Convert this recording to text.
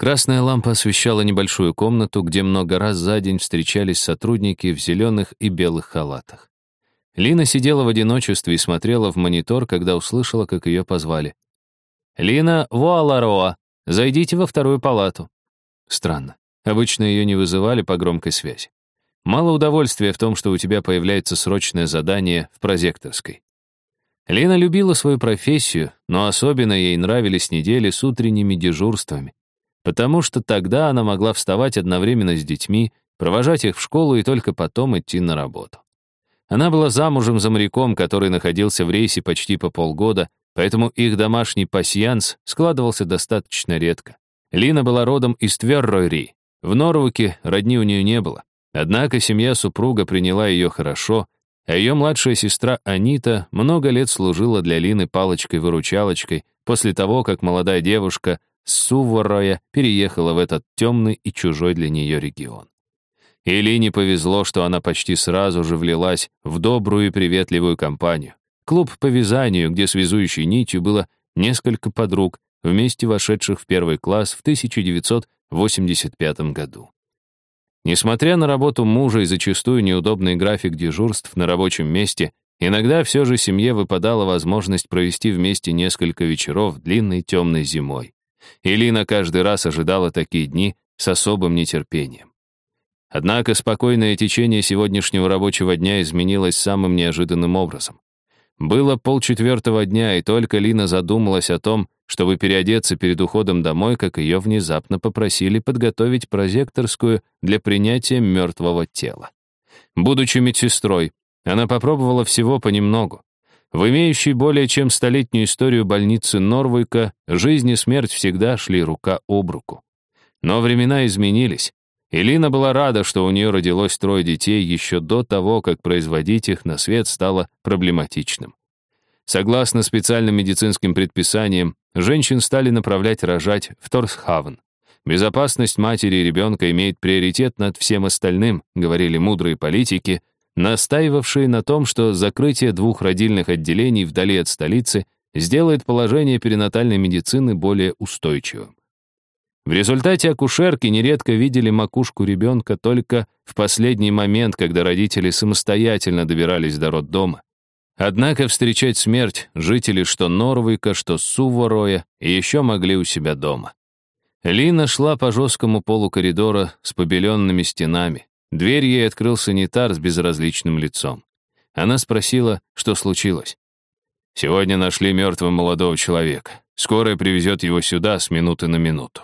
Красная лампа освещала небольшую комнату, где много раз за день встречались сотрудники в зеленых и белых халатах. Лина сидела в одиночестве и смотрела в монитор, когда услышала, как ее позвали. «Лина Вуалароа, зайдите во вторую палату». Странно. Обычно ее не вызывали по громкой связи. Мало удовольствия в том, что у тебя появляется срочное задание в прозекторской. Лена любила свою профессию, но особенно ей нравились недели с утренними дежурствами, потому что тогда она могла вставать одновременно с детьми, провожать их в школу и только потом идти на работу. Она была замужем за моряком, который находился в рейсе почти по полгода, поэтому их домашний пасьянс складывался достаточно редко. Лина была родом из Тверройри. В Норвуке родни у нее не было. Однако семья супруга приняла ее хорошо, а ее младшая сестра Анита много лет служила для Лины палочкой-выручалочкой после того, как молодая девушка с переехала в этот темный и чужой для нее регион. И Лине повезло, что она почти сразу же влилась в добрую и приветливую компанию. Клуб по вязанию, где связующей нитью было несколько подруг, вместе вошедших в первый класс в 1985 году. Несмотря на работу мужа и зачастую неудобный график дежурств на рабочем месте, иногда все же семье выпадала возможность провести вместе несколько вечеров длинной темной зимой. Илина каждый раз ожидала такие дни с особым нетерпением. Однако спокойное течение сегодняшнего рабочего дня изменилось самым неожиданным образом. Было полчетвертого дня, и только Лина задумалась о том, чтобы переодеться перед уходом домой, как ее внезапно попросили подготовить прозекторскую для принятия мертвого тела. Будучи медсестрой, она попробовала всего понемногу. В имеющей более чем столетнюю историю больницы Норвика жизнь и смерть всегда шли рука об руку. Но времена изменились, и Лина была рада, что у нее родилось трое детей еще до того, как производить их на свет стало проблематичным. Согласно специальным медицинским предписаниям, женщин стали направлять рожать в Торсхавен. Безопасность матери и ребенка имеет приоритет над всем остальным, говорили мудрые политики, настаивавшие на том, что закрытие двух родильных отделений вдали от столицы сделает положение перинатальной медицины более устойчивым. В результате акушерки нередко видели макушку ребенка только в последний момент, когда родители самостоятельно добирались до роддома. Однако встречать смерть жители что Норвика, что Сувороя еще могли у себя дома. Лина шла по жесткому полу коридора с побеленными стенами. Дверь ей открыл санитар с безразличным лицом. Она спросила, что случилось. «Сегодня нашли мертвым молодого человека. Скорая привезет его сюда с минуты на минуту».